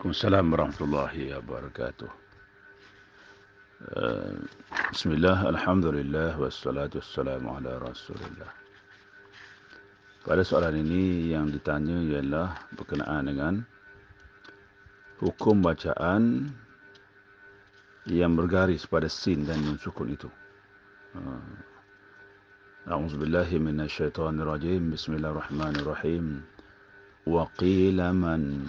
Waalaikumsalam warahmatullahi wabarakatuh. Uh, Bismillah, Alhamdulillah, wassalatu wassalamu ala rasulillah. Pada soalan ini yang ditanya ialah berkenaan dengan hukum bacaan yang bergaris pada sin dan nun sukun itu. Uh, A'udzubillahi minasyaitonirrajim. Bismillahirrahmanirrahim. Wa qila man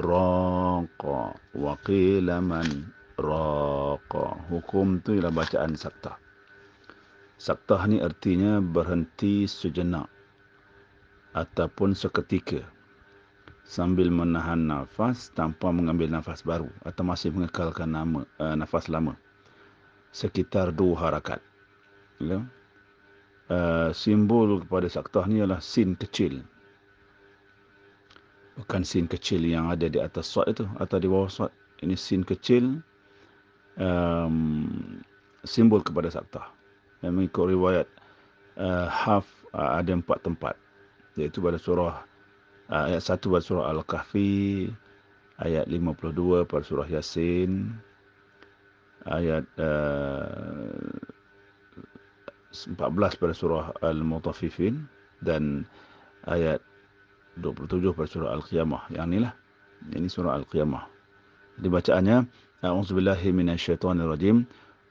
raqa wa qila man raqa hukum tu ialah bacaan saktah saktah ni artinya berhenti sejenak ataupun seketika sambil menahan nafas tanpa mengambil nafas baru atau masih mengekalkan nama uh, nafas lama. Sekitar dua harakat. Ya. Uh, simbol kepada saktah ni ialah sin kecil bukan sin kecil yang ada di atas suat itu atau di bawah suat. Ini sin kecil um, simbol kepada saktah. Dan mengikut riwayat uh, haf uh, ada empat tempat. Iaitu pada surah uh, ayat satu pada surah Al-Kahfi, ayat 52 pada surah Yasin, ayat uh, 14 pada surah Al-Mutafifin dan ayat 27 pada surah Al-Qiyamah. Yang inilah. Ini surah Al-Qiyamah. Jadi bacaannya. A'udzubillahi minasyaitonirrajim.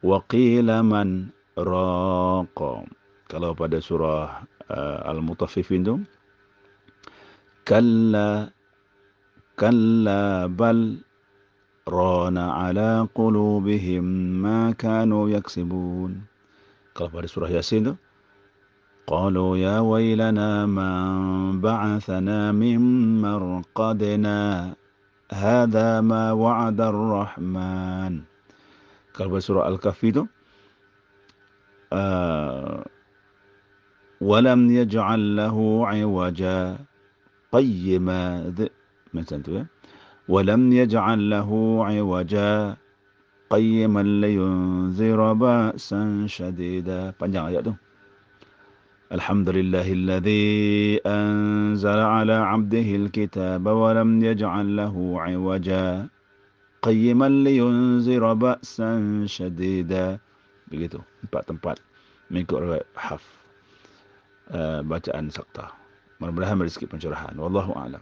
Wa qila man raqa. Kalau pada surah uh, Al-Mutaffifin tu. Kalla. Kalla bal. Rana ala qulubihim ma kanu yaksibun. Kalau pada surah Yasin tu. قالوا يا ويلنا من بعثنا من مرقدنا هذا ما وعد الرحمن. surah Al-Kahfi itu uh, ولم يجعل له عوجا. قيما ya ولم يجعل له عوجا. قيما لينذر بأسا شديدا. panjang ayat الحمد لله الذي أنزل على عبده الكتاب ولم يجعل له عوجا قيما لينذر بأسا شديدا begitu empat tempat mengikut riwayat haf uh, bacaan sakta mudah-mudahan rezeki pencerahan wallahu a'lam